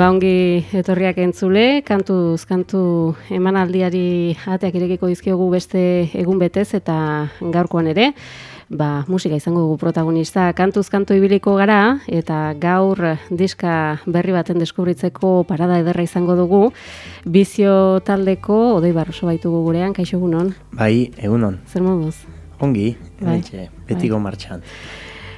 Ba ongi etorriak entzule, kantuz kantu emanaldiari ateak irekiko dizkiogu beste egun betez eta gaurkoan ere, ba, musika izango dugu protagonista kantuz kantu ibiliko gara eta gaur diska berri baten deskubritzeko parada ederra izango dugu. Bizio taldeko Odei Barroso baitugu gurean, kaixo egunon. Bai, egunon. Zer moduz? Ongi, Bai, betiko bai. martxan.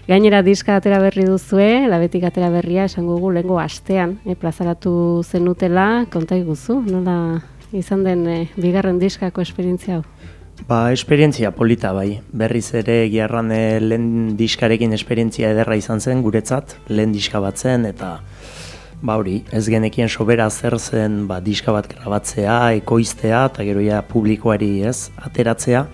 Gainera diska atera berri duzue, labetik atera berria esango dugu lehengo astean, eh, plazaratu zenutela, konta iguzu, nola izan den eh, bigarren diskako esperientzia hau? Ba, esperientzia polita bai. Berriz ere giarran eh, lehen diskarekin esperientzia ederra izan zen guretzat, lehen diska bat zen, eta ba hori, ez genekien sobera zer zen ba, diska bat grabatzea, ekoiztea, eta gero ja publikoari ez, ateratzea.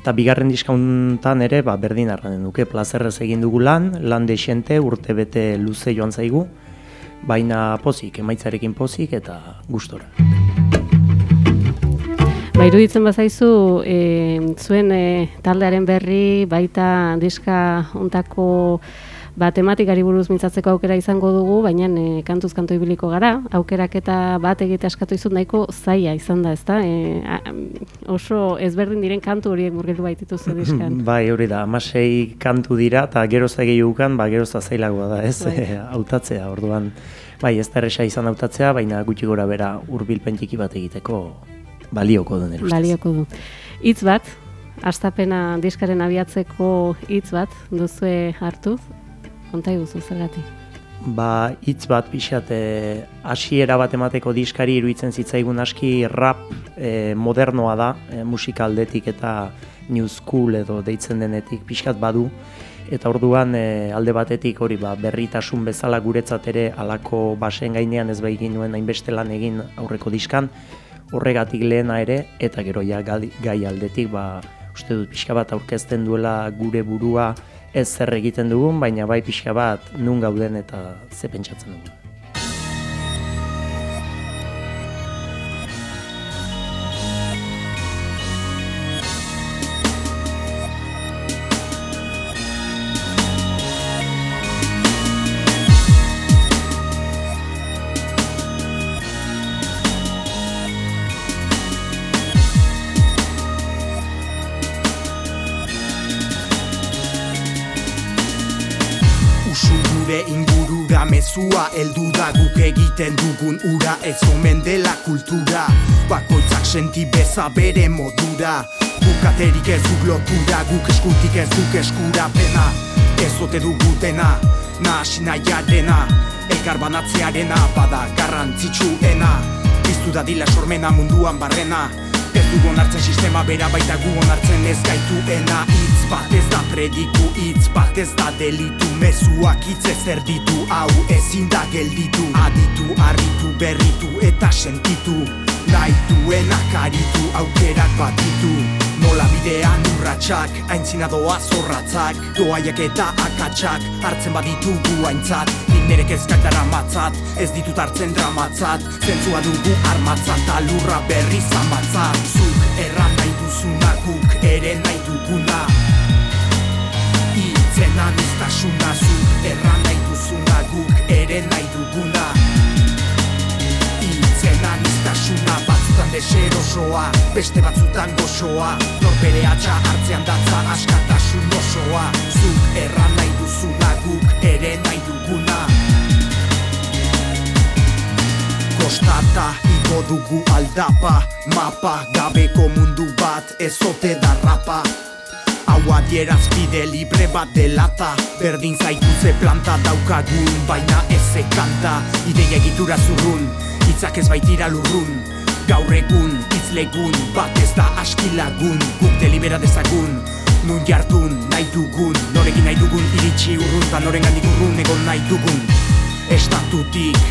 Eta bigarren diskauntan ere, ba, berdin arranen duke, plazerrez egin dugu lan, lan desente, urte bete luze joan zaigu, baina pozik, emaitzarekin pozik eta gustora. Ba, iruditzen bazaizu, e, zuen e, taldearen berri, baita diska ontako ba, tematikari buruz mintzatzeko aukera izango dugu, baina e, kantuz kanto ibiliko gara, aukerak eta bat egite askatu izut nahiko zaila izan da, ezta? E, a, oso ezberdin diren kantu horiek murgildu baitituzu diskan. Bai, hori da, amasei kantu dira, eta gerozta gehiugan, ba, gerozta zailagoa da, ez, Bai. hautatzea, orduan, bai, ez da erresa izan hautatzea, baina gutxi gora bera hurbilpen txiki bat egiteko balioko den erustez. Balioko du. Hitz bat, astapena diskaren abiatzeko hitz bat duzue hartuz, konta iguzu zergatik. Ba, hitz bat pixat, hasiera bat emateko diskari iruditzen zitzaigun aski rap eh, modernoa da, eh, musika aldetik eta new school edo deitzen denetik pixkat badu. Eta orduan eh, alde batetik hori ba, berritasun bezala guretzat ere alako basen gainean ez begin nuen hainbeste lan egin aurreko diskan, horregatik lehena ere, eta gero ja gai aldetik ba, uste dut pixka bat aurkezten duela gure burua ez zer egiten dugun, baina bai pixka bat nun gauden eta ze pentsatzen dugun. Gure ingurura mezua heldu da guk egiten dugun ura ez omen dela kultura. Bakoitzak senti beza bere modura. Guk aterik ez duk lotura, guk eskutik ez duk eskura pena Ez ote dugu dena, nahasi nahiarena Elkar banatzearena, bada garrantzitsuena. Biztu da dila sormena munduan barrena Ez dugu onartzen sistema bera baita gu onartzen ez gaituena Hitz. Bat ez da prediku, hitz bat ez da delitu. Mezuak hitz ez erditu, hau ezin da gelditu. Aditu, harritu, berritu eta sentitu. Nahi duenak aritu, aukerak batitu Nola bidean urratsak, aintzina doa zorratzak Doaiak eta akatsak, hartzen baditugu aintzat. Nik kezkak dara matzat, ez ditut hartzen dramatzat. Zentzua dugu armatzat, alurra berri zamatzat Zuk erran nahi duzuna, guk ere nahi duguna. Itzen aniztasuna, zuk erran nahi duzuna, guk ere nahi duguna. Itzen aniztasuna batzutan deserosoa Beste batzutan gozoa Norbere atxa hartzean datza askatasun osoa. Zuk erran nahi duzuna guk ere nahi duguna. Kostata igo dugu aldapa Mapa gabeko mundu bat ezote da rapa. Hau adierazpide libre bat delata Berdin zaitu ze planta daukagun Baina ez ze kanta Ideia egitura zurrun Hitzak ez baitira lurrun Gaur egun, hitz legun Bat ez da aski lagun Guk delibera dezagun Nun jardun, nahi dugun Norekin nahi dugun iritsi urrun Ta noren gandik urrun egon nahi dugun. Estatutik,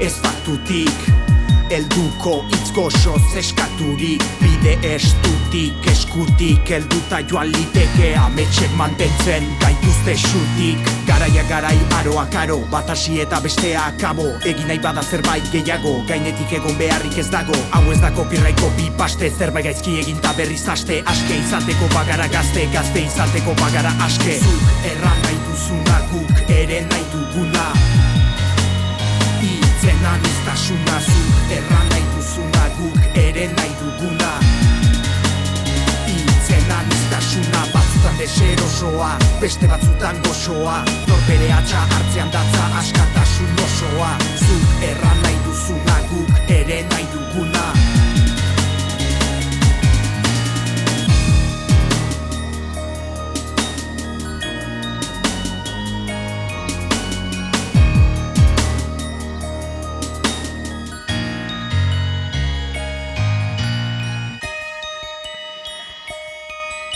estatutik Elduko hitz goxoz eskaturik Bide estutik, eskutik, elduta joan liteke Ametxek mantentzen gaituzte xutik Garaia garai aroak aro, batasi eta bestea akabo Egin nahi bada zerbait gehiago, gainetik egon beharrik ez dago. Hau ez da kopirraiko bi paste, zerbait gaizki egin ta berriz aste. Aske izateko bagara gazte, gazte izateko bagara aske. Zuk erran nahi duzuna guk ere nahi duguna Itzen aniztasuna zuk erran nahi duzuna guk ere nahi duguna. Itzen aniztasuna batzutan deserosoa Beste batzutan gozoa Norbere atxa hartzean datza askatasun osoa. Zuk erran nahi duzuna guk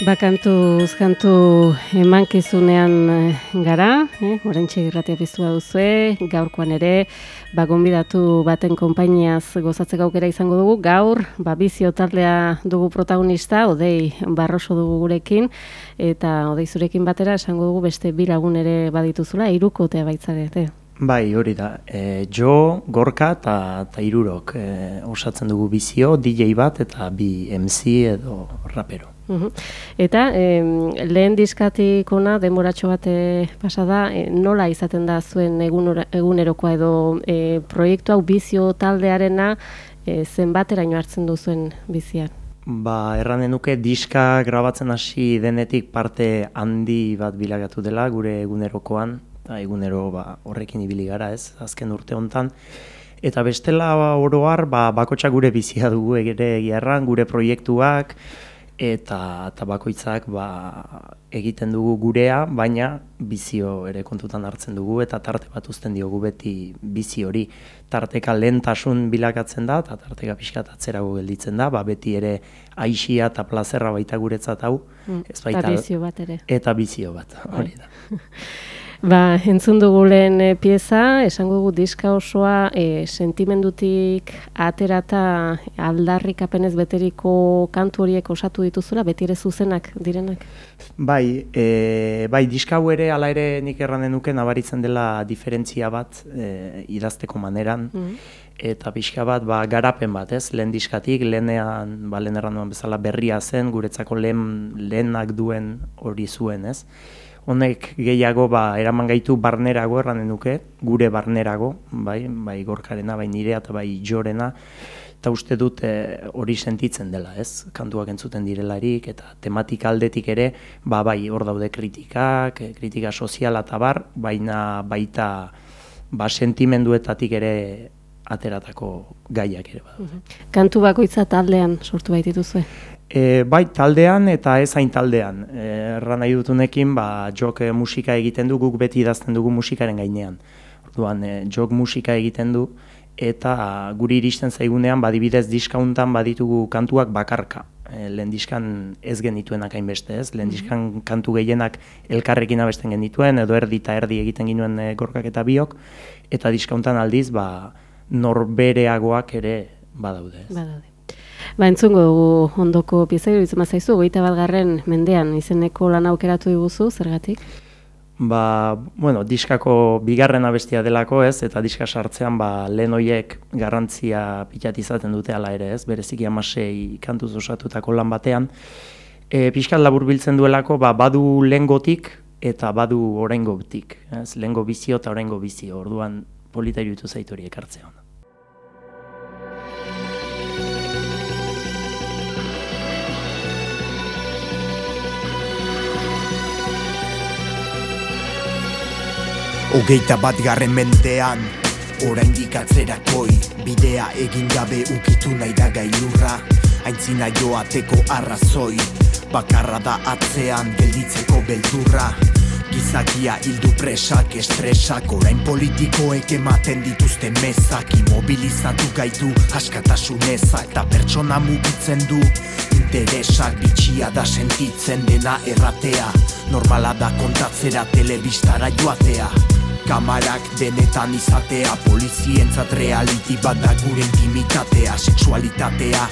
Bakantu, kantu emankizunean eh, gara, eh? oraintxe irratia piztua duzue, gaurkoan ere, ba, gonbidatu baten konpainiaz gozatzeko aukera izango dugu, gaur, ba, bizio taldea dugu protagonista, odei barroso dugu gurekin, eta odei zurekin batera esango dugu beste bi lagun ere badituzula, irukotea baitzarete. Bai, hori da. E, jo, gorka eta ta irurok e, osatzen dugu bizio, DJ bat eta bi MC edo rapero. Eta em, lehen diskatik ona denboratxo bat eh, pasa da, eh, nola izaten da zuen egunerokoa edo eh, proiektu hau bizio taldearena eh, zenbateraino hartzen duzuen bizian? Ba, erranen nuke diska grabatzen hasi denetik parte handi bat bilagatu dela gure egunerokoan, eta egunero ba, horrekin ibili gara ez, azken urte hontan. Eta bestela ba, oroar, ba, bakotxa gure bizia dugu ere erran, gure proiektuak, eta, eta bakoitzak ba, egiten dugu gurea, baina bizio ere kontutan hartzen dugu, eta tarte bat uzten diogu beti bizi hori. Tarteka lehentasun bilakatzen da, eta tarteka pixkat atzerago gelditzen da, ba, beti ere aixia eta plazerra baita guretzat hau, Mm, ez eta baita bizio bat ere. eta bizio bat, hori da. Ba, entzun dugu lehen eh, pieza, esango dugu diska osoa e, sentimendutik aterata aldarrikapenez beteriko kantu horiek osatu dituzula, beti ere zuzenak direnak. Bai, e, bai diska hau ere hala ere nik erranen nuke nabaritzen dela diferentzia bat e, idazteko maneran Mhm. eta pixka bat ba, garapen bat, ez? Lehen diskatik, lehenean, ba, lehen erran bezala berria zen, guretzako lehen, lehenak duen hori zuen, ez? Honek gehiago ba, eraman gaitu barnerago erranen nuke, gure barnerago, bai, bai gorkarena, bai nirea eta bai jorena, eta uste dut eh, hori sentitzen dela, ez? Kantuak entzuten direlarik eta tematika aldetik ere, ba bai, hor daude kritikak, eh, kritika soziala eta bar, baina baita ba sentimenduetatik ere ateratako gaiak ere badu. Kantu bakoitza taldean sortu baitituzue. E, bai, taldean eta ez hain taldean. E, erran nahi dutunekin, ba, jok eh, musika egiten du, guk beti idazten dugu musikaren gainean. Orduan, e, jok musika egiten du, eta guri iristen zaigunean, badibidez diskauntan baditugu kantuak bakarka. E, lehen diskan ez genituenak hainbeste, ez? Lehen diskan kantu gehienak elkarrekin abesten genituen, edo erdi eta erdi egiten ginuen e, gorkak eta biok, eta diskauntan aldiz, ba, norbereagoak ere badaude. Ez? Badaude. Ba, entzungo dugu ondoko pieza iruditzen bazaizu, goita bat garren mendean izeneko lan aukeratu diguzu, zergatik? Ba, bueno, diskako bigarren abestia delako ez, eta diska sartzean ba, lehen hoiek garrantzia pilat izaten dute ala ere ez, bereziki amasei kantuz osatutako lan batean. E, pixkat labur biltzen duelako, ba, badu lehengotik eta badu oraingotik, ez, lehengo bizio eta oraingo bizio, orduan polita iruditu zaitu hori ekartzea Hogeita bat garren mendean oraindik atzerakoi Bidea egin gabe ukitu nahi da gailurra Aintzina joateko arrazoi Bakarra da atzean gelditzeko beldurra. Gizakia hildu presak, estresak Orain politikoek ematen dituzte mezak Imobilizatu gaitu askatasunezak Eta pertsona mugitzen du. Interesak bitxia da sentitzen dena erratea Normala da kontatzera telebistara joatea Kamarak denetan izatea Polizientzat reality bat da gure intimitatea Sexualitatea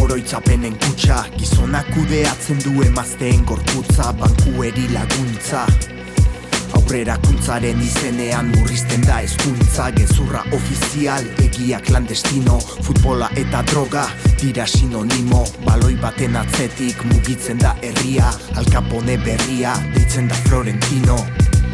Oroitzapenen kutsa Gizonak kudeatzen du emazteen gorputza Bankueri laguntza. Aurrerakuntzaren izenean murrizten da eskuntza Gezurra ofizial, egia klandestino Futbola eta droga dira sinonimo Baloi baten atzetik mugitzen da herria Alkapone berria deitzen da Florentino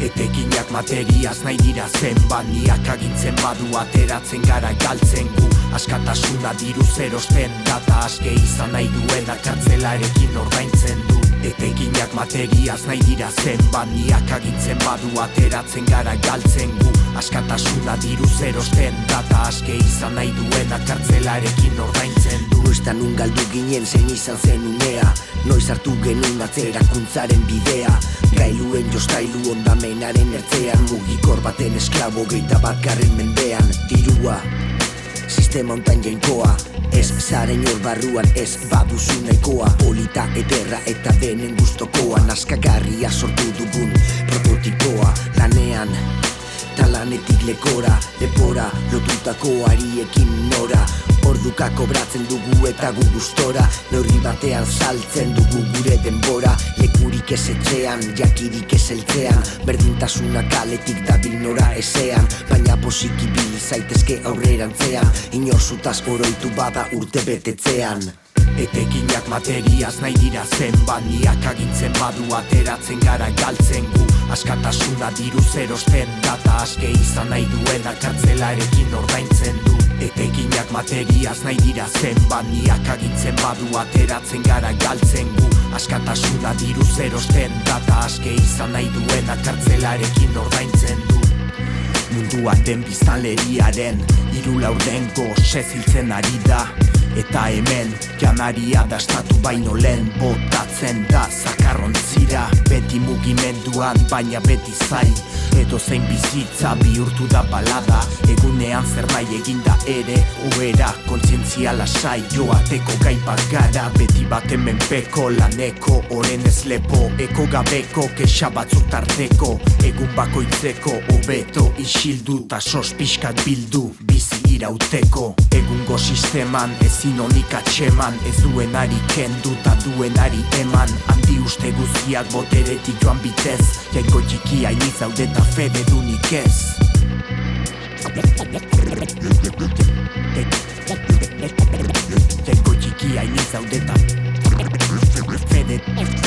Etekinak materiaz nahi dira zen Baniak agintzen badu ateratzen gara galtzen gu. Askatasuna diru zerosten Data aske izan nahi duena kartzelarekin ordaintzen du. Etekinak materiaz nahi dira zen Baniak agintzen badu ateratzen gara galtzen gu. Askatasuna diru zerosten Data aske izan nahi duena kartzelarekin ordaintzen du Noiztan un galdu ginen zein izan zen unea Noiz hartu genuen atzerakuntzaren bidea. Gailuen jostailu ondamenaren ertzean Mugikor baten esklabo geita bat garren mendean. Dirua, sistema ontan jainkoa Ez zaren hor barruan ez baduzu nahikoa. Polita ederra eta denen gustokoa Naskagarria sortu dugun prototipoa Lanean, talanetik lekora Lepora, lotutako ariekin nora. Orduka kobratzen dugu eta gu gustora Neurri batean saltzen dugu gure denbora. Lekurik ez etxean, jakirik ez eltzean Berdintasuna kaletik dabil nora ezean. Baina posiki bil zaitezke aurrerantzean Inorzutaz oroitu bada urte betetzean Etekinak materiaz nahi dira zen Baniak agintzen badu ateratzen gara galtzen gu. Askatasuna diru zerosten Data aske izan nahi duena kartzelarekin ordaintzen du. Etekinak materiaz nahi dira zen Baniak agintzen badu ateratzen gara galtzen gu. Askatasuna diru zerosten Data aske izan nahi duena kartzelarekin ordaintzen du. Munduan den biztanleriaren Iru laurdengo seziltzen ari da Eta hemen janaria dastatu baino lehen botatzen da zakarrontzira Beti mugimenduan baina beti zai. Edo zein bizitza bihurtu da balada. Egunean zer eginda ere Oera kontzientzia lasai. Joateko gai bat gara Beti baten menpeko laneko. Oren ez lepo eko gabeko Kexa batzuk tarteko. Egun bakoitzeko hobeto isildu Ta sos bildu. Bizi irauteko. Egungo sisteman ezin honik atxeman Ez duenari kendu ta duenari eman. Handi uste guztiak boteretik joan bitez Jainko txiki hain izaudeta fede dunik ez. Jainko txiki hain izaudeta fede,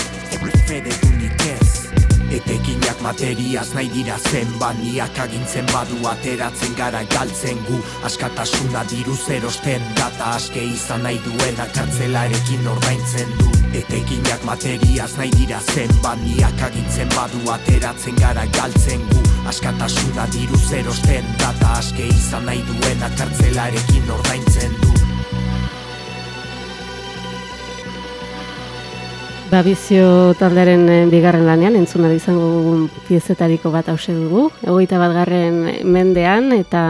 Etekinak materiaz nahi dira zen Baniak agintzen badu ateratzen gara galtzen gu. Askatasuna diru zerosten Data aske izan nahi duena kartzelarekin ordaintzen du. Etekinak materiaz nahi dira zen Baniak agintzen badu ateratzen gara galtzen gu. Askatasuna diru zerosten Data aske izan nahi duena kartzelarekin ordaintzen du Babizio taldearen eh, bigarren lanean, entzuna izango dugun piezetariko bat hause dugu. Egoita bat garren mendean eta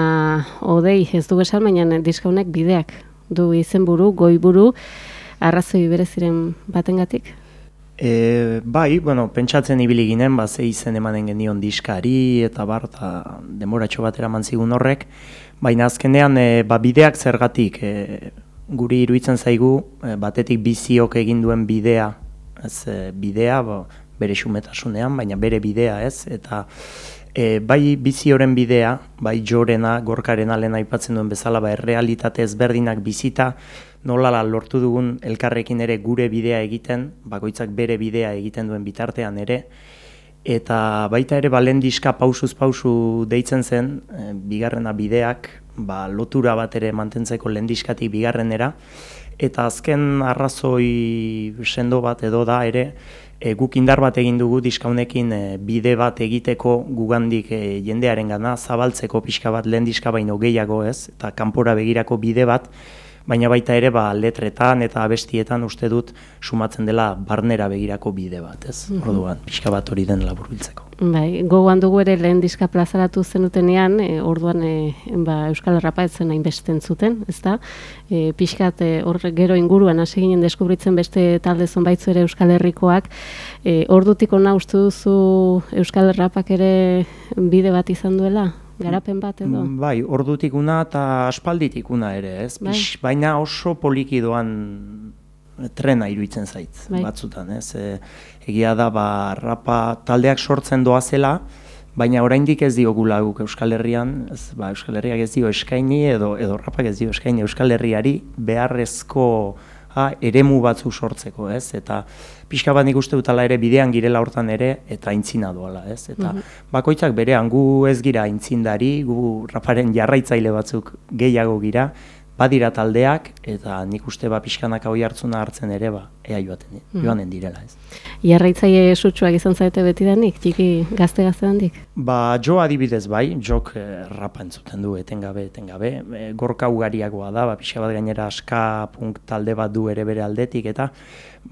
odei ez du esan, baina diska honek bideak du izenburu, goiburu, arrazoi bereziren batengatik. E, bai, bueno, pentsatzen ibili ginen, ba, ze izen emanen genion diskari eta bar, eta demoratxo bat eraman zigun horrek, baina azkenean e, ba, bideak zergatik, e, guri iruditzen zaigu, e, batetik biziok egin duen bidea, ez e, bidea, bo, bere xumetasunean, baina bere bidea, ez, eta e, bai bizi horren bidea, bai jorena, gorkarena lehen aipatzen duen bezala, ba, errealitate ezberdinak bizita, nola lortu dugun elkarrekin ere gure bidea egiten, bakoitzak bere bidea egiten duen bitartean ere, eta baita ere balen diska pausuz pausu deitzen zen, e, bigarrena bideak, ba, lotura bat ere mantentzeko lehen diskatik bigarrenera, eta azken arrazoi sendo bat edo da ere, e, guk indar bat egin dugu diska honekin e, bide bat egiteko gugandik e, jendearen gana, zabaltzeko pixka bat lehen diska baino gehiago ez, eta kanpora begirako bide bat, baina baita ere ba, letretan eta abestietan uste dut sumatzen dela barnera begirako bide bat, ez? Mm Orduan, pixka bat hori den laburbiltzeko. Bai, gogoan dugu ere lehen diska plazaratu zenutenean, e, orduan e, ba, Euskal Herrapa etzen hainbesten zuten, ez da? E, pixkat e, hor gero inguruan hasi ginen deskubritzen beste talde zonbaitzu ere Euskal Herrikoak. E, ordutik ona uste duzu Euskal Herrapak ere bide bat izan duela? Garapen bat edo? Mm, bai, ordutik una eta aspalditik una ere, ez? Bai. baina oso poliki doan trena iruditzen zait, bai. batzutan, ez? E, egia da, ba, rapa taldeak sortzen doa zela, baina oraindik ez diogula guk Euskal Herrian, ez, ba, Euskal Herriak ez dio eskaini edo, edo rapak ez dio eskaini Euskal Herriari beharrezko ha, eremu batzu sortzeko, ez? Eta pixka bat nik uste dutala ere bidean girela hortan ere eta aintzina doala, ez? Eta mm bakoitzak berean gu ez gira aintzindari, gu raparen jarraitzaile batzuk gehiago gira, badira taldeak eta nik uste ba pixkanak hau hartzuna hartzen ere ba ea joaten mm. joanen direla ez. Jarraitzaile sutsuak izan zaite beti danik, txiki gazte gazte handik? Ba jo adibidez bai, jok eh, rapa entzuten du etengabe etengabe, e, gorka ugariagoa da, ba pixa bat gainera aska punk talde bat du ere bere aldetik eta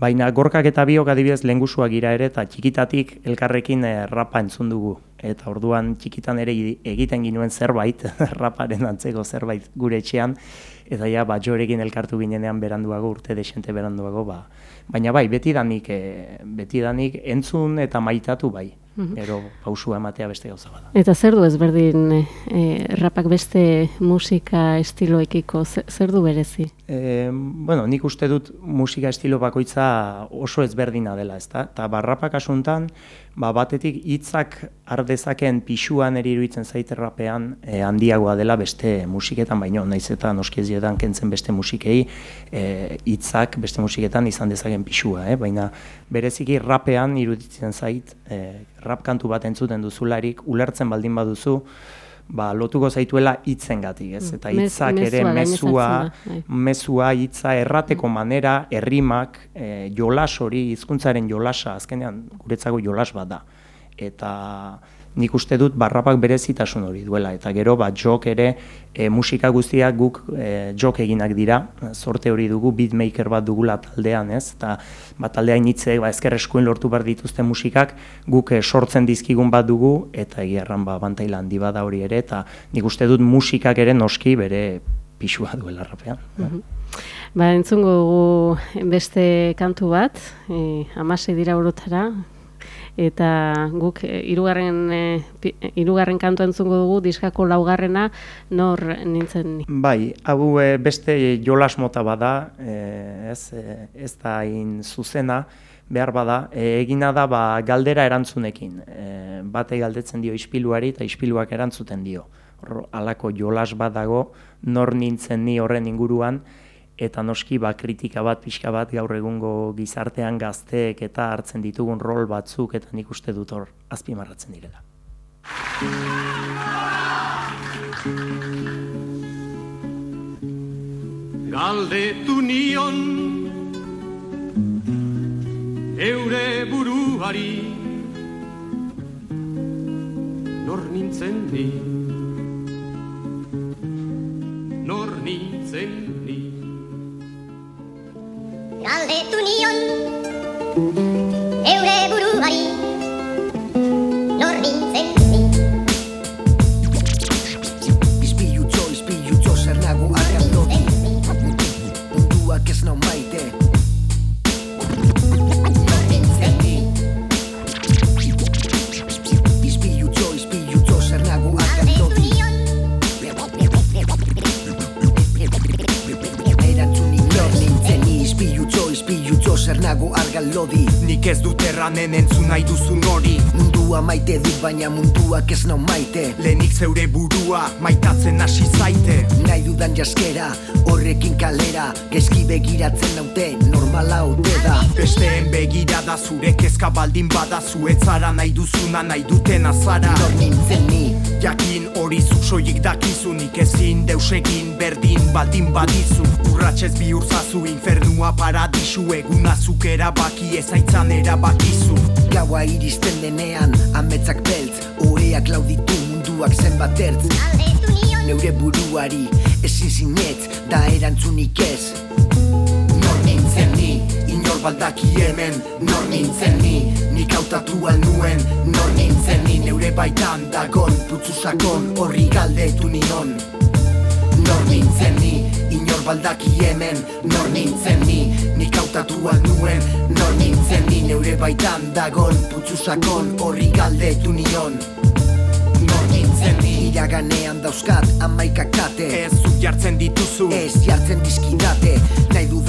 baina gorkak eta biok adibidez lengusuak gira ere eta txikitatik elkarrekin e, rapa entzun dugu. Eta orduan txikitan ere egiten ginuen zerbait, raparen antzeko zerbait gure etxean, eta ja, ba, jorekin elkartu ginenean beranduago, urte desente beranduago, ba. baina bai, beti danik, e, beti danik entzun eta maitatu bai, mhm. ero pausua ematea beste gauza bada. Eta zer du ezberdin e, rapak beste musika estiloekiko, zer du berezi? E, bueno, nik uste dut musika estilo bakoitza oso ezberdina dela, ezta? Eta barrapak asuntan, ba, batetik hitzak ardezaken pixuan eri iruditzen zaite rapean e, handiagoa dela beste musiketan, baino naiz eta noskiezietan kentzen beste musikei hitzak beste musiketan izan dezaken pixua, eh? baina bereziki rapean iruditzen zait, e, rap kantu bat entzuten duzularik, ulertzen baldin baduzu, ba, lotuko zaituela hitzengatik, ez? Eta hitzak ere mezua, bai. mezua hitza errateko manera, herrimak, e, jolas hori, hizkuntzaren jolasa, azkenean guretzako jolas bat da. Eta nik uste dut barrapak berezitasun hori duela. Eta gero ba jok ere e, musika guztiak guk e, jok eginak dira. Sorte hori dugu beatmaker bat dugula taldean ez? Eta ba taldea initze ba ezker eskuin lortu bar dituzte musikak guk e, sortzen dizkigun bat dugu eta egiarran ba bantaila handi bada hori ere. Eta nik uste dut musikak ere noski bere pisua duela rapean. Mm Ba, entzungo beste kantu bat, e, amase dira urotara, eta guk eh, hirugarren e, hirugarren kantu entzungo dugu diskako laugarrena nor nintzen ni. Bai, hau beste jolas mota bada, ez ez da in zuzena behar bada, e, egina da ba, galdera erantzunekin. E, bate galdetzen dio ispiluari eta ispiluak erantzuten dio. Halako jolas badago nor nintzen ni horren inguruan, eta noski ba kritika bat pixka bat gaur egungo gizartean gazteek eta hartzen ditugun rol batzuk eta nik uste dut hor azpimarratzen direla. Galdetu nion eure buruari nor nintzen ni nor nintzen galdetu nion eure buruari nor nintzen baina munduak ez nau maite. Lenik zeure burua maitatzen hasi zaite. Nahi dudan jaskera horrekin kalera Gezki begiratzen naute normala haute da. Besteen begirada zure kezka baldin bada Zuetzara nahi duzuna nahi duten azara Nor nintzen ni. Jakin hori zuzoik dakizu nik ezin deusegin berdin baldin badizu. Urratxez bihurzazu infernua paradisu eguna zuk erabaki ezaitzan erabakizu Gaua iristen denean, ametzak beltz Oeak lauditu munduak zenbat ertz. Neure buruari, ezin zinetz da erantzunik ez. Nor nintzen ni, inor baldaki hemen Nor nintzen ni, nik hautatu nuen. Nor nintzen ni, neure baitan dagon Putzu sakon horri galdetu nion Nor nintzen ni, inor baldaki hemen Nor nintzen ni, nik hautatu nuen Nor nintzen ni, neure baitan dagon Putzu sakon horri galdetu nion. Nor nintzen ni, iraganean dauzkat amaika kate. Ez zuk jartzen dituzu. Ez jartzen dizkidate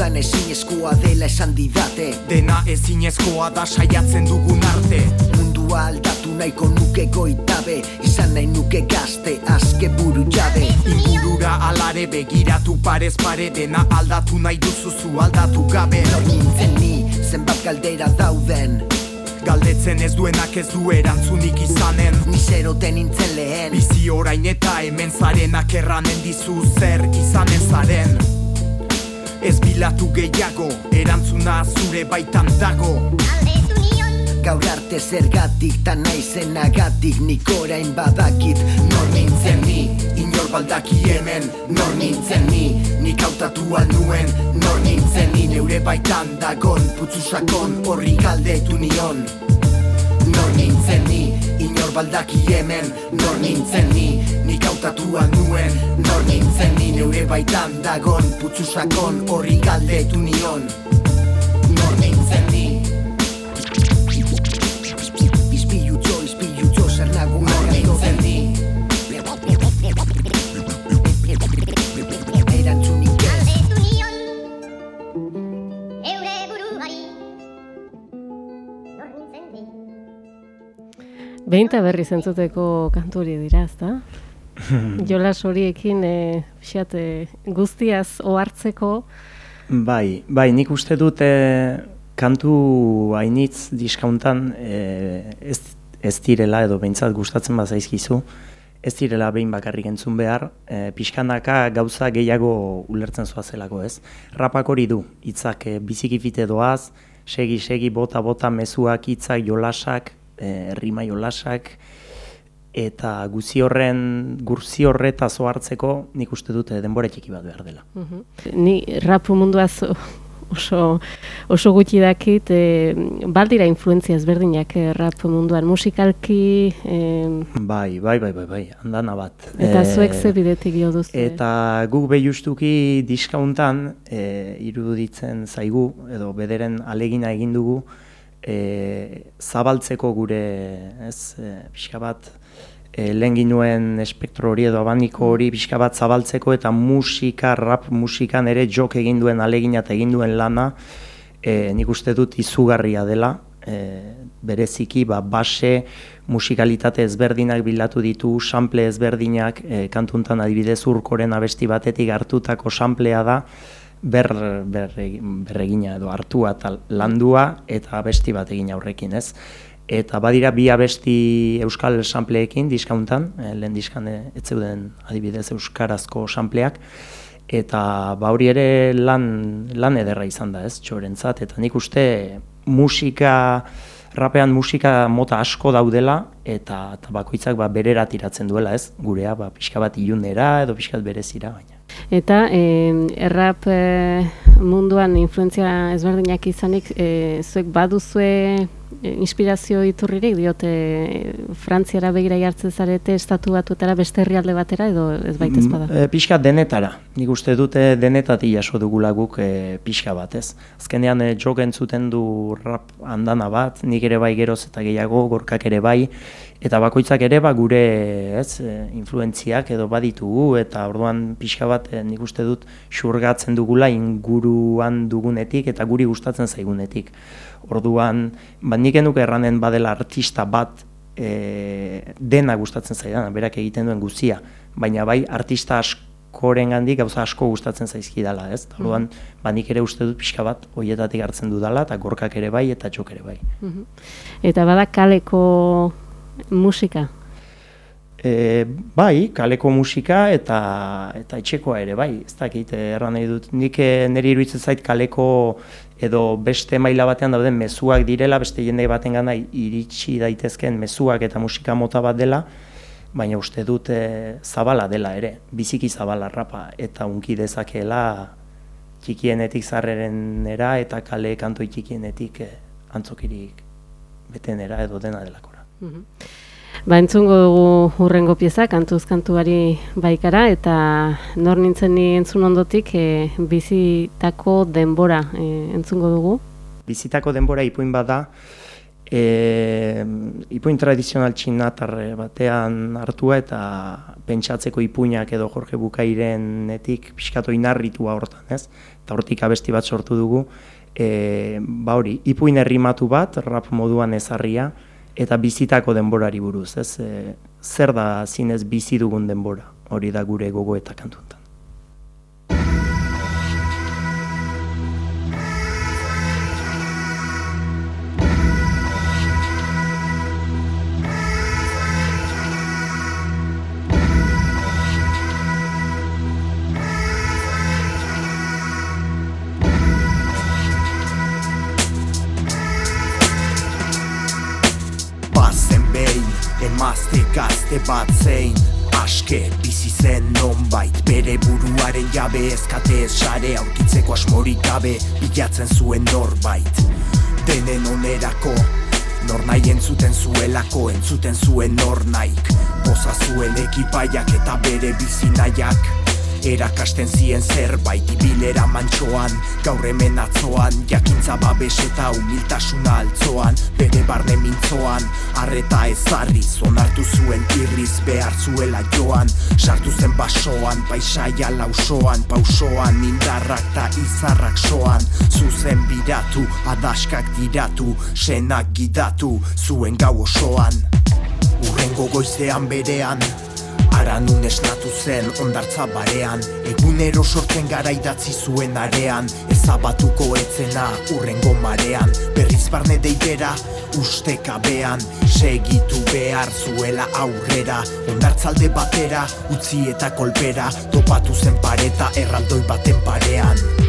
Dudan ezin eskoa dela esan didate. Dena ezinezkoa da saiatzen dugun arte. Mundua aldatu nahiko nuke goitabe Izan nahi nuke gazte azke buru jabe. Ingurura alare begiratu parez pare Dena aldatu nahi duzuzu aldatu gabe. Nor nintzen ni zenbat galdera dauden. Galdetzen ez duenak ez du erantzunik izanen. Ni zeroten nintzen lehen. Bizi orain eta hemen zarenak erranen dizu zer izanen zaren Ez bilatu gehiago, erantzuna zure baitan dago. Galdetu nion Gaur arte zergatik ta naizenagatik nik orain badakit Nor nintzen ni, inor baldaki hemen Nor nintzen ni, nik hautatu nuen Nor nintzen ni, neure baitan dagon Putzu sakon horri galdetu nion. Nor nintzen ni, baldaki hemen Nor nintzen ni, nik hautatu nuen Nor nintzen ni, neure baitan dagon Putzu sakon horri galdetu nion. Nor nintzen ni Behinta berri zentzuteko kanturi dira, ezta? Jolas horiekin e, pixat, e, guztiaz ohartzeko Bai, bai, nik uste dut e, kantu hainitz diskauntan e, ez, ez direla edo behintzat gustatzen bazaizkizu, ez direla behin bakarrik entzun behar, e, pixkanaka gauza gehiago ulertzen zoazelako ez. Rapak hori du, hitzak e, bizikifite doaz, segi, segi, bota, bota, mezuak, hitzak, jolasak, e, rima jolasak, eta guzi horren, gurzi horretaz ohartzeko nik uste dute denbora txiki bat behar dela. Mhm. Ni rap munduaz oso, oso gutxi dakit, e, baldira influentzia ezberdinak eh, rap munduan, musikalki, e, Bai, bai, bai, bai, bai, handana bat. eta Eh, zuek ze bidetik jo duzu. Eta guk behiustuki diskauntan e, iruditzen zaigu, edo bederen alegina egin dugu, e, zabaltzeko gure, ez, e, pixka bat, e, lehen ginuen espektro hori edo abaniko hori pixka bat zabaltzeko eta musika, rap musikan ere jok egin duen alegina eta egin duen lana, e, nik uste dut izugarria dela, e, bereziki ba, base musikalitate ezberdinak bilatu ditu, sample ezberdinak, e, kantuntan adibidez urkoren abesti batetik hartutako samplea da, ber, ber, berregina edo hartua eta landua eta abesti bat egin aurrekin, ez? Eta badira bi abesti euskal sampleekin diskauntan, e, lehen diskan ez zeuden adibidez euskarazko sampleak, eta ba hori ere lan, lan ederra izan da, ez, txorentzat, eta nik uste musika, rapean musika mota asko daudela, eta, eta bakoitzak ba, berera tiratzen duela, ez, gurea, ba, pixka bat ilunera edo pixka bat berezira, baina. Eta e, errap e, munduan influentzia ezberdinak izanik, e, zuek baduzue inspirazio iturririk, diote Frantziara begira jartzen zarete, estatu batuetara, beste herrialde batera, edo ez baita ezpada? E, pixka denetara, nik uste dute denetatik jaso dugula guk e, pixka bat, ez. Azkenean e, jok entzuten du rap andana bat, nik ere bai geroz eta gehiago, gorkak ere bai, eta bakoitzak ere ba gure ez, influentziak edo baditugu, eta orduan pixka bat e, nik uste dut xurgatzen dugula inguruan dugunetik eta guri gustatzen zaigunetik. Orduan, ba, nik enuke erranen badela artista bat e, dena gustatzen zaidan, berak egiten duen guzia, baina bai artista askoren gandik gauza asko gustatzen zaizkidala, ez? Ta Orduan, ba, nik ere uste dut pixka bat hoietatik hartzen dudala, eta gorkak ere bai, eta txok ere bai. Mhm. Eta bada kaleko musika. E, bai, kaleko musika eta eta etxekoa ere bai, ez dakit erran nahi dut. Nik niri iruditzen zait kaleko edo beste maila batean dauden mezuak direla, beste jende baten gana iritsi daitezken mezuak eta musika mota bat dela, baina uste dut e, zabala dela ere, biziki zabala rapa, eta unki dezakeela txikienetik zarrerenera eta kale kantoi txikienetik e, antzokirik betenera edo dena delakora. Mhm. Ba, entzungo dugu hurrengo pieza, kantuz kantuari baikara, eta nor nintzen ni entzun ondotik e, bizitako denbora e, entzungo dugu. Bizitako denbora ipuin bada, e, ipuin tradizional txinatar batean hartua eta pentsatzeko ipuinak edo Jorge Bukairenetik pixkatu inarritua hortan, ez? Eta hortik abesti bat sortu dugu, e, ba hori, ipuin herrimatu bat, rap moduan ezarria, eta bizitako denborari buruz, ez? E, zer da zinez bizi dugun denbora, hori da gure gogo eta kantuntan. Emazte gazte bat zein Aske bizi zen nonbait. Bere buruaren jabe ezkate ez sare Aurkitzeko asmorik gabe bilatzen zuen norbait. Denen onerako Nor nahi entzuten zuelako, entzuten zuen nor naik. Poza zuen ekipaiak eta bere bizi nahiak Erakasten zien zerbait ibilera mantxoan Gaur hemen atzoan, jakintza babes eta humiltasuna altzoan. Bere barne mintzoan, arreta ezarriz Onartu zuen irriz behar zuela joan. Sartu zen basoan, paisaia lausoan Pausoan, indarrak ta izarrak soan. Zuzen biratu, adaskak diratu Senak gidatu, zuen gau osoan. Urrengo goizean berean Aranun esnatu zen ondartza barean. Egunero sortzen gara idatzi zuen arean. Ezabatuko etzena urrengo marean. Berriz barne deibera ustekabean Segitu behar zuela aurrera. Ondartzalde batera utzi eta kolpera. Topatu zen pareta erraldoi baten parean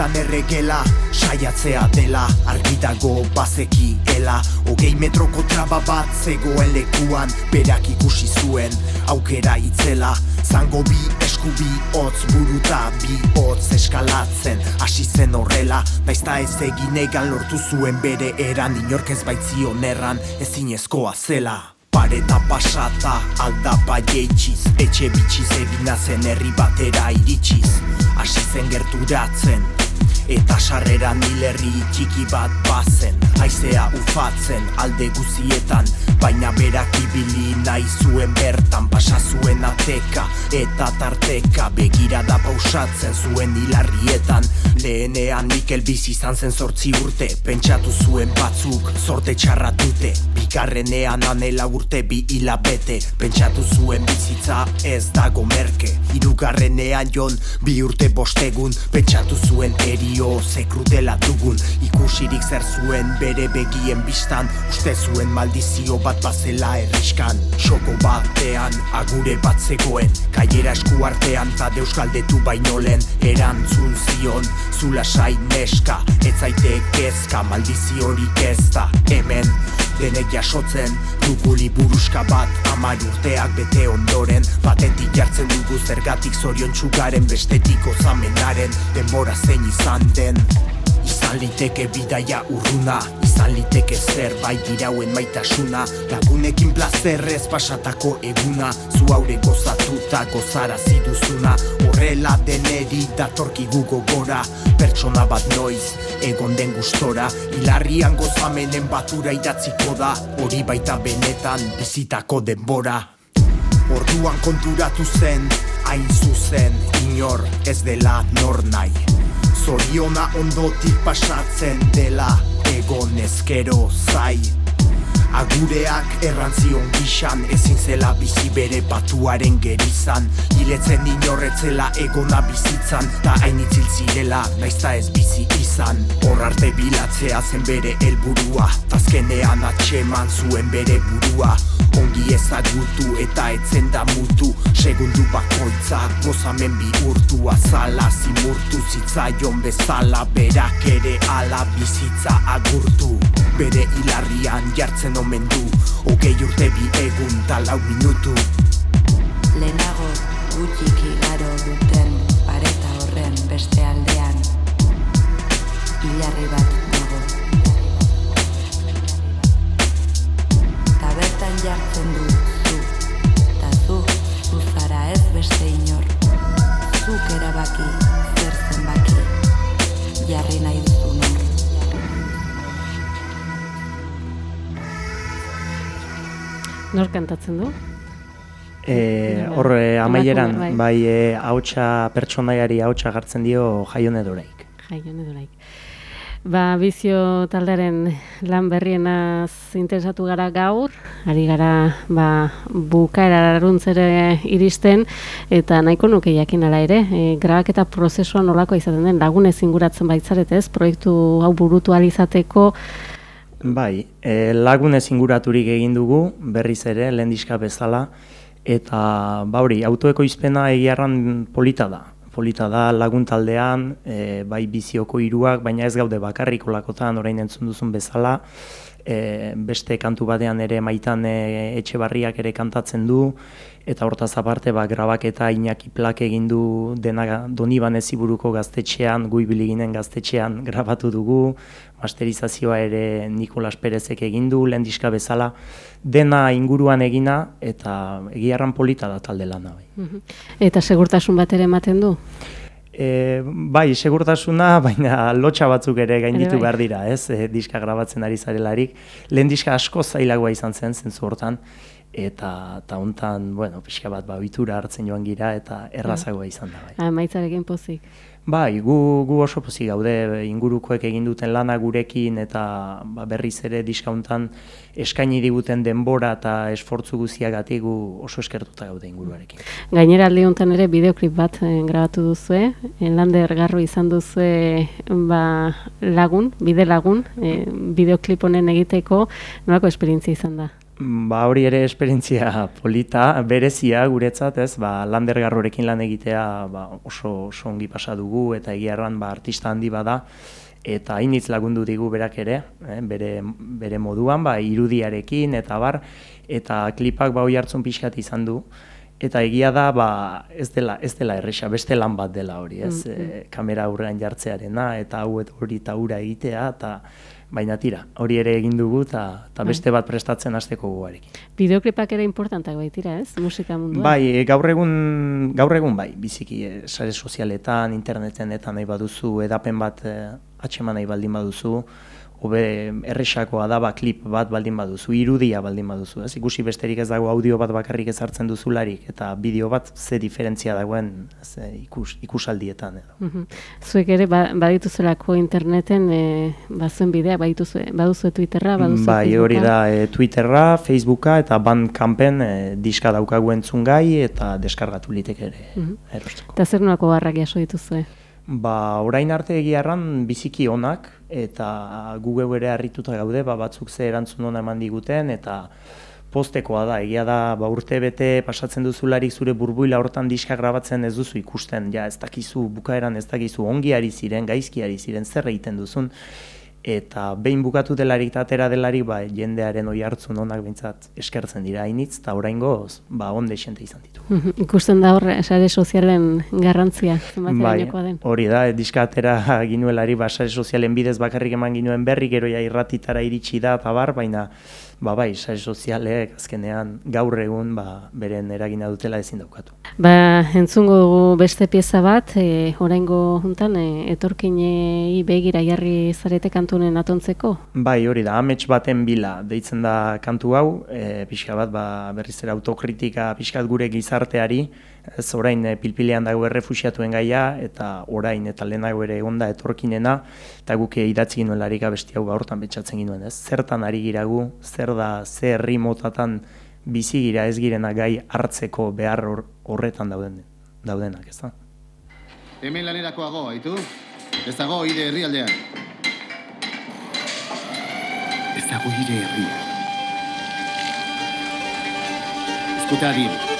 Bizitzan erregela, saiatzea dela Argi dago bazeki ela Hogei metroko traba bat zegoen lekuan Berak ikusi zuen, aukera itzela. Zango bi eskubi hotz buruta Bi hotz eskalatzen, hasi zen horrela. Naizta ez egin egan lortu zuen bere eran Inork ez baitzion erran, ezinezkoa zela. Pareta pasata, aldapa jeitxiz Etxe bitxiz egina zen herri batera iritsiz. Hasi zen gerturatzen Eta sarrera nilerri txiki bat bazen Aizea ufatzen alde guzietan. Baina berak ibili nahi zuen bertan Pasa zuen ateka eta tarteka. Begirada pausatzen zuen hilarrietan. Lehenean Mikel bizi izan zen zortzi urte Pentsatu zuen batzuk zorte txarra dute Bigarrenean anela urte bi hilabete Pentsatu zuen bizitza ez dago merke. Hirugarrenean jon bi urte bostegun Pentsatu zuen erio ze krudela dugun. Ikusirik zer zuen bere begien bistan Uste zuen maldizio bat bazela erriskan. Xoko batean agure bat zegoen. Kaiera esku artean ta deuskaldetu baino lehen. Erantzun zion zula sai neska. Ez zaite kezka maldiziorik ez da Hemen denek jasotzen dugu liburuska bat Amar urteak bete ondoren. Batetik jartzen dugu zergatik zorion txugaren Bestetik ozamenaren denbora zein izan den. Izan liteke bidaia urruna Izan liteke zerbait dirauen maitasuna. Lagunekin plazerrez pasatako eguna Zu haure gozatuta gozara ziduzuna Horrela deneri datorkigu gogora Pertsona bat noiz egon den gustora. Hilarrian gozamenen batura idatziko da Hori baita benetan bizitako denbora. Orduan konturatu zen, hain zuzen, inor ez dela nor nahi. Zoriona ondotik pasatzen dela, egon ezkero zai Agureak errantzion gixan, ezin zela bizi bere patuaren gerizan. Hiletzen inorretzela egona bizitzan, ta hain itzil zirela, naizta ez bizi izan. Hor arte bilatzea zen bere helburua, tazkenean atxeman zuen bere burua. Ongi ezagutu eta etzen da mutu Segundu bakoitzak gozamen bihurtu Azala zimurtu zitzaion bezala Berak ere ala bizitza agurtu. Bere hilarrian jartzen omen du. Hogei urte bi egun talau minutu. Lehenago gutxik igaro duten pareta horren beste aldean. Ilarri bat dago. Ta bertan jartzen du zu. Ta zu, zu zara ez beste inor. Zuk erabaki zer zenbaki. Jarri nahi nor kantatzen du? E, hor e, amaieran, Emakume, bai, e, hautsa pertsonaiari hautsa gartzen dio jaione doraik. Jaion eduraik. Ba, bizio taldearen lan berrienaz interesatu gara gaur, ari gara ba, bukaera aruntzere iristen, eta nahiko nuke jakin ala ere, e, grabaketa prozesua nolako izaten den, lagunez inguratzen baitzaret ez, proiektu hau burutu alizateko, Bai, e, lagunez inguraturik egin dugu, berriz ere, lehen diska bezala, eta ba hori, autoeko izpena egiarran polita da. Polita da lagun taldean, e, bai bizioko hiruak, baina ez gaude bakarrik olakotan orain entzun duzun bezala, e, beste kantu batean ere maitan e, etxe barriak ere kantatzen du, eta hortaz aparte ba, grabaketa Iñaki Plak egin du dena Doniban eziburuko gaztetxean, guibili ginen gaztetxean grabatu dugu, masterizazioa ere Nikolas Perezek egin du, lehen diska bezala, dena inguruan egina eta egiarran polita da talde lana. Bai. Mhm. eta segurtasun bat ere ematen du. E, bai, segurtasuna, baina lotxa batzuk ere gainditu bai. behar dira, ez, e, diska grabatzen ari zarelarik. Lehen diska asko zailagoa izan zen, zentzu hortan, eta eta hontan, bueno, pixka bat ba, ohitura hartzen joan gira eta errazagoa izan da bai. Amaitzarekin pozik. Bai, gu, gu oso pozik gaude ingurukoek egin duten lana gurekin eta ba, berriz ere diska hontan eskaini diguten denbora eta esfortzu guztiagatik gu oso eskertuta gaude inguruarekin. Gainera aldi honetan ere bideoklip bat eh, grabatu duzue, Lander garro izan duzue ba, lagun, bide lagun, eh, bideoklip honen egiteko, nolako esperientzia izan da? Ba hori ere esperientzia polita, berezia guretzat, ez? Ba Lander Garrorekin lan egitea ba, oso oso ongi pasa dugu eta egia erran ba artista handi bada eta hainitz lagundu digu berak ere, eh, bere, bere moduan, ba irudiarekin eta bar eta klipak ba hoi hartzun pixkat izan du. Eta egia da, ba, ez dela, ez dela erresa, beste lan bat dela hori, ez, Mm, e, kamera aurrean jartzearena, eta hau hori eta hura egitea, eta baina tira, hori ere egin dugu, eta eta beste bat prestatzen hasteko guarekin. Bideoklipak ere importantak baitira, ez? Musika munduan. Bai, e, gaur egun, gaur egun bai, biziki, e, sare sozialetan, interneten eta nahi baduzu, edapen bat e, atxeman nahi baldin baduzu, hobe erresakoa da ba, klip bat baldin baduzu, irudia baldin baduzu, ez? Ikusi besterik ez dago audio bat bakarrik ezartzen duzularik, eta bideo bat ze diferentzia dagoen ez, e, ikus, ikusaldietan edo. Mhm. Zuek ere ba, badituzelako interneten e, bazuen bidea, badituzue, baduzue Twitterra, baduzue Bai, hori da e, Twitterra, Facebooka eta Bandcampen e, diska daukagu entzungai eta deskargatu liteke ere Mhm. erosteko. Eta zer nolako barrak jaso dituzue? Ba, orain arte egiarran biziki onak eta gu geu ere harrituta gaude, ba, batzuk ze erantzun ona eman diguten eta postekoa da, egia da, ba, urte bete pasatzen duzularik zure burbuila hortan diska grabatzen ez duzu ikusten, ja ez dakizu bukaeran ez dakizu ongi ari ziren, gaizki ari ziren, zer egiten duzun, eta behin bukatu delarik atera delarik, ba, jendearen oi hartzun onak bintzat eskertzen dira hainitz, eta oraingoz, ba, onde xente izan ditu. Mhm. Ikusten da hor sare sozialen garrantzia, Bai, den. hori da, e, diska atera ginuelari basare sozialen bidez bakarrik eman ginuen berri, gero ja irratitara iritsi da eta bar, baina ba bai, sare sozialek azkenean gaur egun ba, beren eragina dutela ezin daukatu. Ba, entzungo dugu beste pieza bat, e, oraingo juntan, e, etorkinei begira jarri zarete kantunen atontzeko? Bai, hori da, amets baten bila deitzen da kantu hau, e, pixka bat ba, berriz ere autokritika pixkat gure gizarteari, ez orain e, pilpilean dago errefusiatuen gaia, eta orain eta lehenago ere egonda etorkinena, eta guk e, idatzi ginuen larik abesti hau ba, hortan betxatzen ginuen, ez? Zertan ari giragu, zer da, zer herri motatan bizi gira ez girena gai hartzeko behar hor- horretan dauden, daudenak, ez da? Hemen lanerakoago, aitu? Ez dago hire herrialdean. Ez dago hire herria. eskutea dir.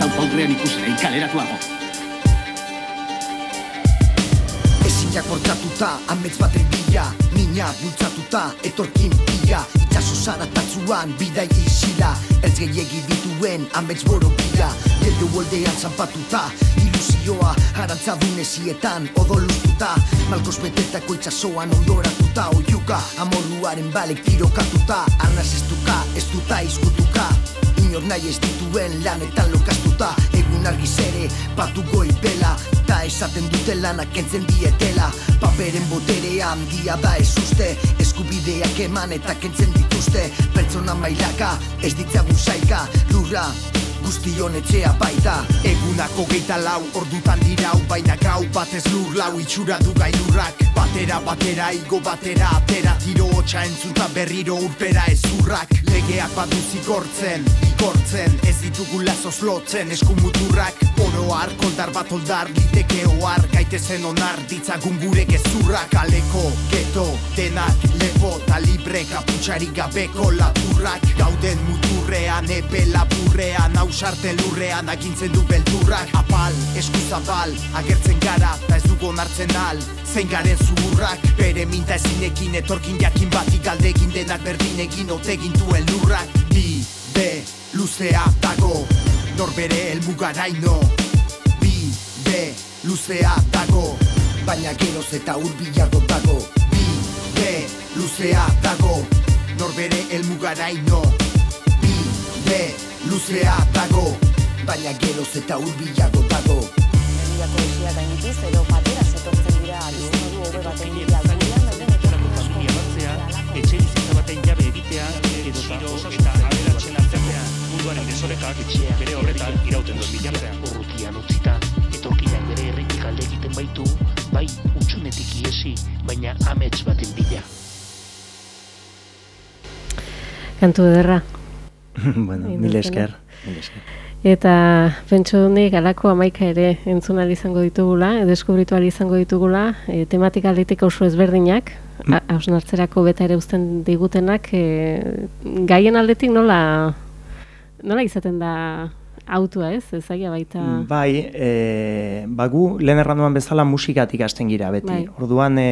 Ez hau paurrean ikusi nahi kaleratuago. Ezinak bortzatuta, amets baten bila Mina bultzatuta, etorkin pila. Itxaso zaratatzuan, bidai isila. Ertz gehiegi dituen, amets boro bila Jeldo moldean zanpatuta, ilusioa Arantzadun ezietan, odolustuta Malkos betetako itxasoan ondoratuta Oiuka, amorruaren balek tirokatuta. Arnaz ez duka, ez duta izkutuka. Inor nahi ez dituen lanetan lokastuta Egun argiz ere, batu goibela Ta esaten dute lanak entzen dietela. Paperen boterea handia da ez uste Eskubideak eman eta kentzen dituzte. Pertsona mailaka, ez ditzagun saika Lurra, guztion etxea baita. Egunako geita lau ordutan dirau Baina gau batez lur lau itxura du gailurrak. Batera batera igo batera atera Tiro hotxa entzunta berriro urpera ezurrak Legeak badu zigortzen, igortzen Ez ditugu lazoz lotzen eskumuturrak. Oroar, koldar bat oldar, liteke ohar Gaitezen onar, ditzagun gure gezurrak. Aleko, geto, denak, lepo Ta libre kaputxari gabeko lapurrak Gauden muturrean, epe lapurrean Hausarte lurrean, agintzen du beldurrak Apal, eskuzabal, agertzen gara Ta ez dugu onartzen al, zein garen zuhurrak Bere minta ezinekin, etorkin jakin bati Galdegin denak berdin egin, otegin duen lurrak Bi, be, luzea dago Norbere helmugaraino Bi, be, luzea dago Baina geroz eta hurbilago dago. Bi, be, luzea dago Norbere helmugaraino Bi, be, luzea dago Baina geroz eta hurbilago dago Herriako esia gainitiz edo batera zetortzen dira bizimodu hobe baten bila gurean dauden etorkin asko. etxe bizitza baten jabe egitea edo giro eta aberatsen artean munduaren desorekak bere horretan irauten duen bitartean. Urrutian utzita, etorkinak bere herritik alde egiten baitu, bai utxunetik iesi, baina amets baten bila. Kantu ederra. bueno, mil esker. Mil esker. Eta pentsu nik alako amaika ere entzun ahal izango ditugula, edo deskubritu ahal izango ditugula, e, tematika aldetik oso ezberdinak, a- hausnartzerako beta ere uzten digutenak, e, gaien aldetik nola, nola izaten da autua ez, ezagia baita... Bai, e, bagu lehen erranduan bezala musikatik hasten gira beti. Bai. Orduan e,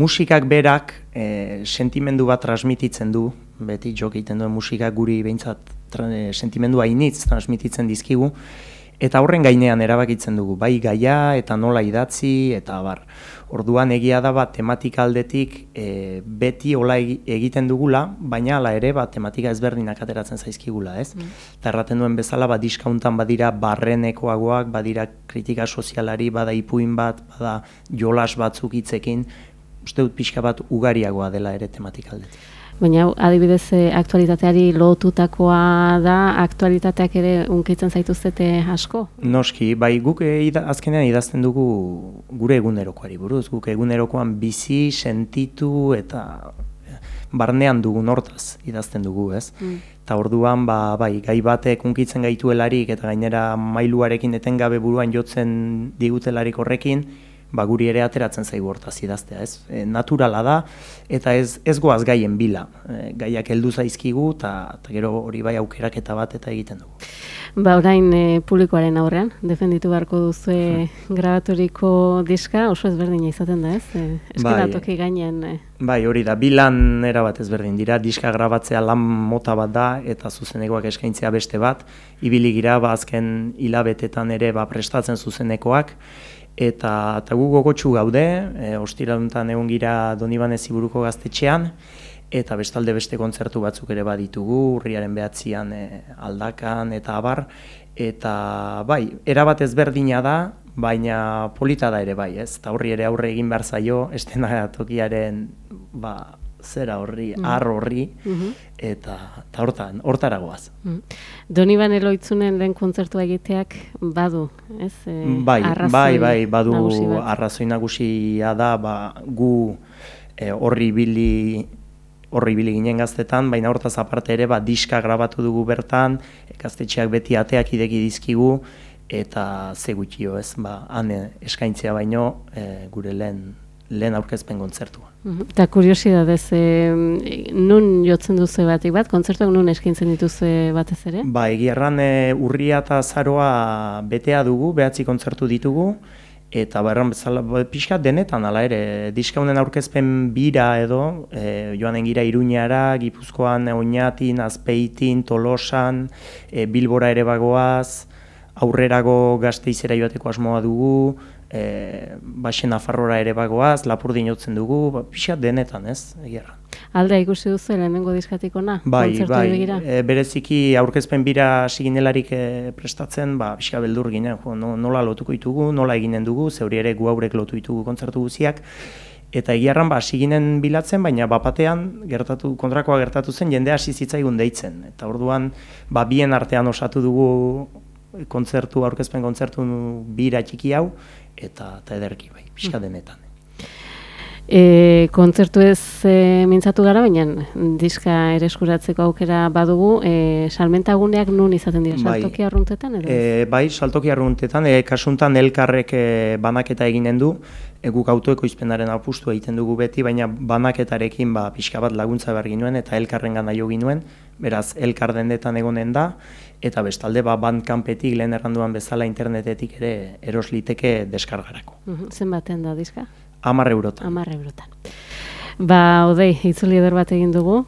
musikak berak e, sentimendu bat transmititzen du, beti jok egiten duen musikak guri behintzat tra, e, sentimendu hainitz transmititzen dizkigu, eta horren gainean erabakitzen dugu, bai gaia eta nola idatzi eta bar. Orduan egia da bat tematika aldetik e, beti hola egi- egiten dugula, baina hala ere bat tematika ezberdinak ateratzen zaizkigula, ez? Eta erraten duen bezala, ba, diskauntan badira barrenekoagoak, badira kritika sozialari, bada ipuin bat, bada jolas batzuk hitzekin, uste dut pixka bat ugariagoa dela ere tematika aldetik. Baina adibidez eh, aktualitateari lotutakoa da, aktualitateak ere unkitzen zaituztete asko? Noski, bai guk e, azkenean idazten dugu gure egunerokoari buruz, guk egunerokoan bizi, sentitu eta eh, barnean dugun hortaz idazten dugu, ez? Mm. Eta orduan, ba, bai, gai batek unkitzen gaituelarik eta gainera mailuarekin etengabe buruan jotzen digutelarik horrekin, ba, guri ere ateratzen zaigu hortaz idaztea, ez? E, naturala da, eta ez, ez goaz gaien bila. E, gaiak heldu zaizkigu, eta gero hori bai aukeraketa bat eta egiten dugu. Ba, orain e, publikoaren aurrean, defenditu beharko duzu grabaturiko diska, oso ezberdina izaten da, ez? E, eskenatoki gainen... E, Bai, hori da, bi lan erabat ezberdin dira, diska grabatzea lan mota bat da, eta zuzenekoak eskaintzea beste bat, ibili gira, ba, azken hilabetetan ere ba, prestatzen zuzenekoak, eta, eta gu gogotsu gaude, e, ostiraluntan egon gira Donibane Ziburuko gaztetxean, eta bestalde beste kontzertu batzuk ere baditugu, urriaren behatzian e, aldakan eta abar, eta bai, erabat ezberdina da, baina polita da ere bai, ez? Eta horri ere aurre egin behar zaio, estena tokiaren, ba, zera horri, Mm. ar horri, Mhm. eta, eta hortan, hortaragoaz. Mm. Doniban Eloitzunen lehen kontzertua egiteak badu, ez? E, Bai, bai, bai, badu nagusi bat. arrazoi nagusia da, ba, gu e, horri bili horri bili ginen gaztetan, baina hortaz aparte ere, ba, diska grabatu dugu bertan, e, gaztetxeak beti ateak ideki dizkigu, eta ze gutxio ez, ba, han eskaintzea baino, e, gure lehen, lehen aurkezpen kontzertua. Mhm. Eta kuriosidadez, e, nun jotzen duzu batik bat, kontzertuak nun eskintzen dituzue batez ere? Ba, egierran e, urria eta zaroa betea dugu, behatzi kontzertu ditugu, eta barran bezala, ba, pixka denetan, ala ere, diskaunen aurkezpen bira edo, e, joanen gira Iruñara, Gipuzkoan, Oñatin, Azpeitin, Tolosan, e, Bilbora ere bagoaz, aurrerago gazteizera joateko asmoa dugu, e, baxe Nafarrora ere bagoaz, Lapurdin jotzen dugu, ba, pixka denetan, ez, egierran. Aldea ikusi duzu lehenengo diskatik ona, Bai, bai, begira? e, bereziki aurkezpen bira siginelarik e, prestatzen, ba, pixka beldur ginen, jo, no- nola lotuko ditugu, nola eginen dugu, zeuri ere gu haurek lotu ditugu kontzertu guziak, eta egiarran ba, siginen bilatzen, baina bapatean gertatu, kontrakoa gertatu zen, jende hasi zitzaigun deitzen, eta orduan, ba, bien artean osatu dugu kontzertu, aurkezpen kontzertu bira txiki hau, eta, eta ederki bai, pixka denetan. E, kontzertu ez e, mintzatu gara, baina diska ere eskuratzeko aukera badugu, e, salmenta guneak nun izaten dira, Bai. saltoki arruntetan edo? E, bai, saltoki arruntetan, e, kasuntan elkarrek e, banaketa eginen du, e, guk autoekoizpenaren apustu egiten dugu beti, baina banaketarekin ba, pixka bat laguntza behar ginuen eta elkarren gana jo ginuen, beraz elkar dendetan egonen da, eta bestalde ba, bandkampetik lehen erranduan bezala internetetik ere eros liteke deskargarako. Zenbaten da diska? Amar eurotan. Amar eurotan. Ba, odei, itzuli eder bat egin dugu,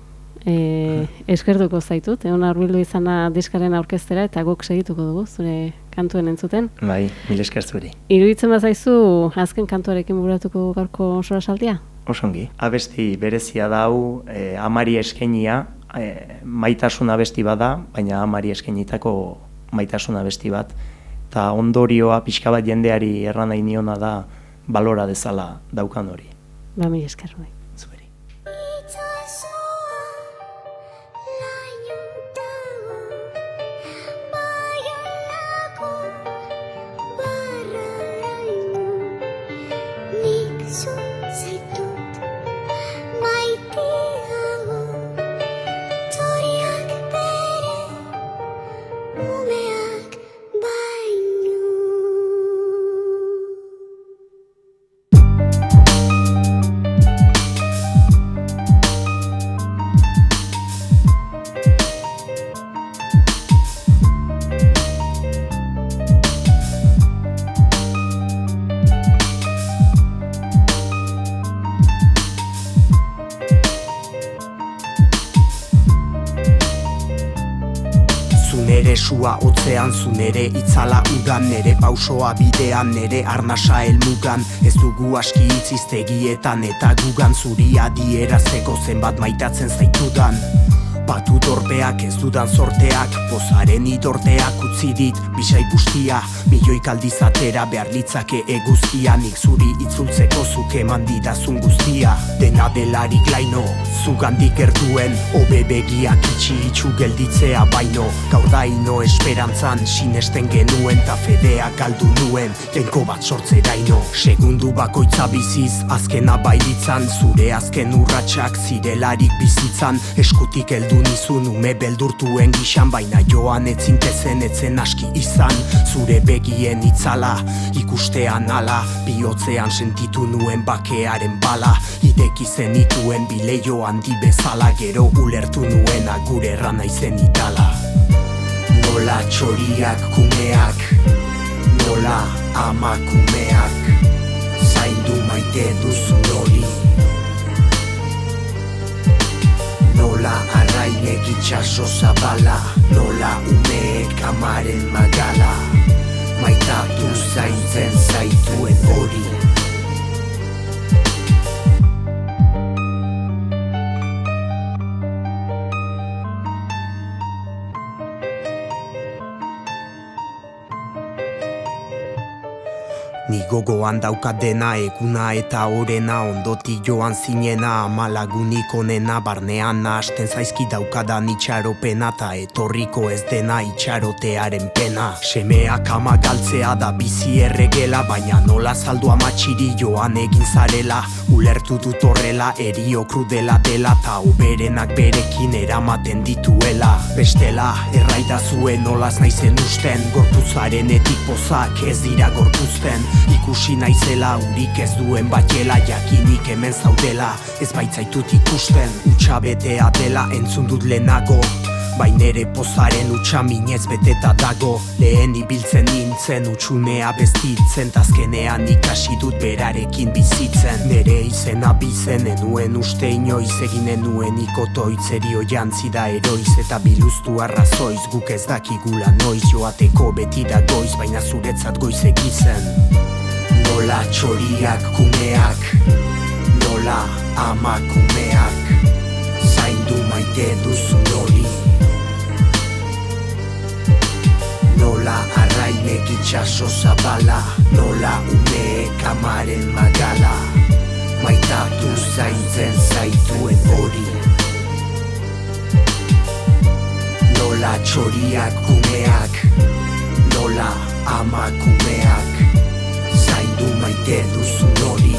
e, eskertuko zaitut, egon arbildu izana diskaren aurkeztera eta guk segituko dugu, zure kantuen entzuten. Bai, mil esker zuri. Iruditzen bazaizu, azken kantuarekin buratuko gaurko sora saldia? Osongi. Abesti berezia da hau, e, amari eskenia, e, maitasun abesti bada, baina amari eskenitako maitasun abesti bat. Eta ondorioa pixka bat jendeari erran nahi niona da balora dezala daukan hori. Ba, mi esker, bai. Zunere sua hotzean, zunere itzala udan Nere pausoa bidean, nere arnasa helmugan. Ez dugu aski itziztegietan eta gugan Zuria dierazeko zenbat maitatzen zaitudan Batu dorpeak ez dudan sorteak Pozaren idorteak utzi dit Bisai bustia, milioik aldizatera Behar litzake eguzkia Nik zuri itzultzeko zuke eman didazun guztia. Dena delarik laino, zugandik erduen Obe begiak itxi itxu gelditzea baino. Gaur daino esperantzan Sinesten genuen ta fedea galdu nuen Tenko bat sortzeraino. Segundu bakoitza biziz Azkena bailitzan Zure azken urratsak zirelarik bizitzan. Eskutik heldu nizun ume beldurtuen gixan Baina joan etzintezen etzen aski izan. Zure begien itzala Ikustean ala Bihotzean sentitu nuen bakearen bala. Ideki zenituen bileio handi bezala Gero ulertu nuena gure errana izen itala. Nola txoriak kumeak Nola amakumeak Zaindu maite duzun hori Nola arrainek itxaso zabala Nola umeek amaren magala. Maitatu zaintzen zaituen gogoan daukat dena eguna eta orena ondotik joan zinena amalagunik onena barnean nahasten zaizki daukadan itxaropena ta etorriko ez dena itxarotearen pena. Semeak ama galtzea da bizi erregela baina nola saldu amatxiri joan egin zarela. Ulertu dut horrela erio krudela dela ta oberenak berekin eramaten dituela. Bestela erraita zuen nolaz naizen usten gorputzaren etik pozak ez dira gorpuzten. Ikusi ikusi naizela Urik ez duen batela jakinik hemen zaudela. Ez baitzaitut ikusten utxa betea dela entzun dut lehenago. Bainere pozaren utxa minez beteta dago. Lehen ibiltzen nintzen utxunea bestitzen Tazkenean ikasi dut berarekin bizitzen. Nere izena bizen enuen uste inoiz Egin enuen ikotoitzeri oiantzi da eroiz Eta biluztu arrazoiz. Guk ez dakigula noiz Joateko beti da goiz baina zuretzat goiz egizen Nola txoriak kumeak Nola amakumeak Zaindu maite duzun hori. Nola arrainek itxaso zabala Nola umeek amaren magala Maitatu zaintzen zaituen hori. Nola txoriak kumeak Nola amakumeak Zaindu maite duzun hori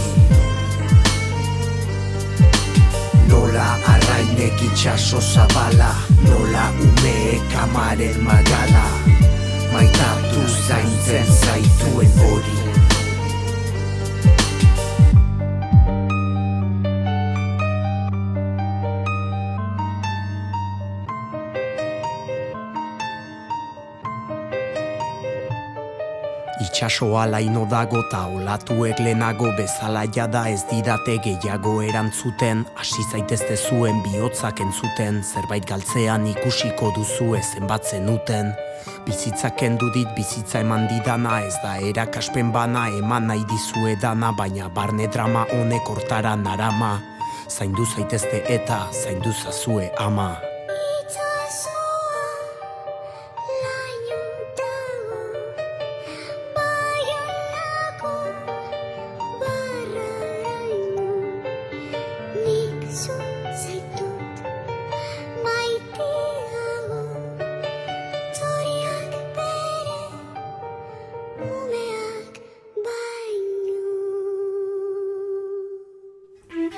Nola arrainek itxaso zabala Nola umeek amaren magala. Maitatu zaintzen zaituen hori Itxasoa laino dago ta olatuek lehenago bezala jada ez didate gehiago erantzuten hasi zaitezte zuen bihotzak entzuten zerbait galtzean ikusiko duzu zenbat zenuten. Bizitzak kendu dit bizitza eman didana ez da erakaspen bana eman nahi dizue dana baina barne drama honek hortara narama. Zaindu zaitezte eta zaindu zazue ama